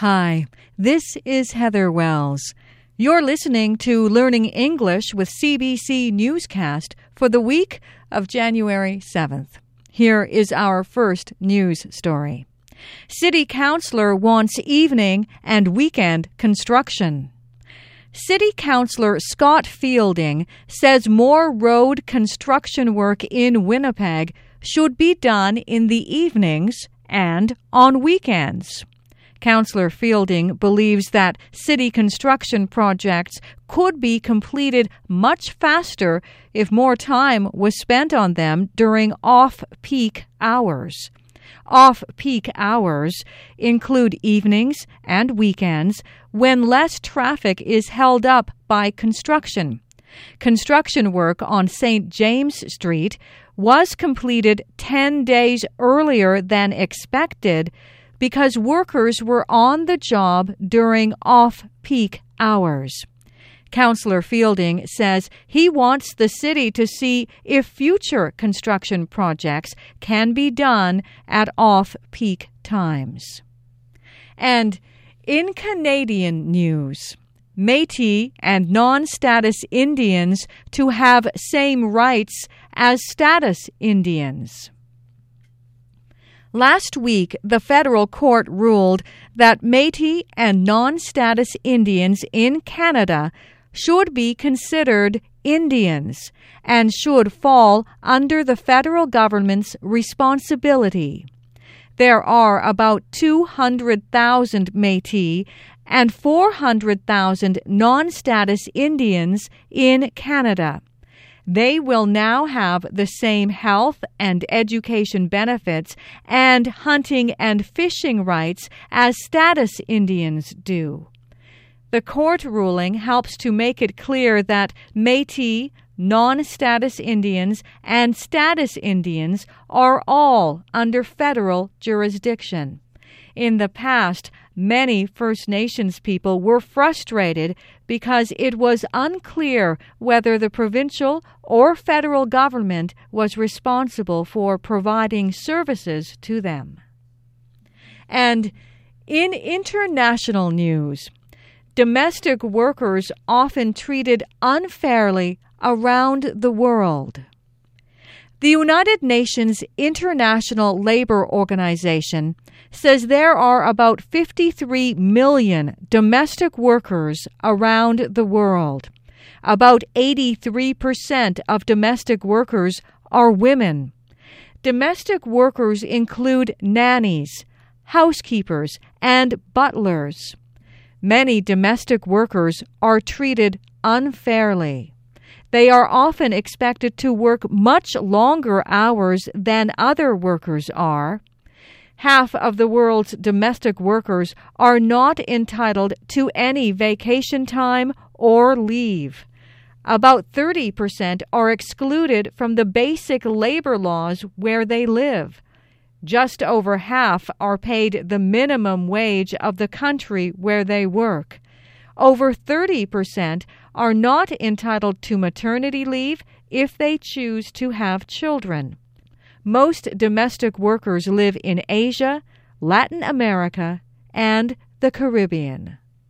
Hi, this is Heather Wells. You're listening to Learning English with CBC Newscast for the week of January 7th. Here is our first news story. City Councilor wants evening and weekend construction. City Councilor Scott Fielding says more road construction work in Winnipeg should be done in the evenings and on weekends. Councillor Fielding believes that city construction projects could be completed much faster if more time was spent on them during off peak hours. Off peak hours include evenings and weekends when less traffic is held up by construction. Construction work on St. James Street was completed 10 days earlier than expected because workers were on the job during off peak hours. Councillor Fielding says he wants the city to see if future construction projects can be done at off peak times. And in Canadian news, Metis and non status Indians to have same rights as status Indians. Last week, the federal court ruled that Metis and non status Indians in Canada should be considered Indians and should fall under the federal government's responsibility. There are about 200,000 Metis and 400,000 non status Indians in Canada. They will now have the same health and education benefits and hunting and fishing rights as status Indians do. The court ruling helps to make it clear that Metis, non status Indians, and status Indians are all under federal jurisdiction. In the past, many First Nations people were frustrated because it was unclear whether the provincial or federal government was responsible for providing services to them. And in international news, domestic workers often treated unfairly around the world. The United Nations International Labor Organization says there are about 53 million domestic workers around the world. About 83% of domestic workers are women. Domestic workers include nannies, housekeepers, and butlers. Many domestic workers are treated unfairly. They are often expected to work much longer hours than other workers are. Half of the world's domestic workers are not entitled to any vacation time or leave. About 30% are excluded from the basic labor laws where they live. Just over half are paid the minimum wage of the country where they work. Over 30% are not entitled to maternity leave if they choose to have children. Most domestic workers live in Asia, Latin America, and the Caribbean.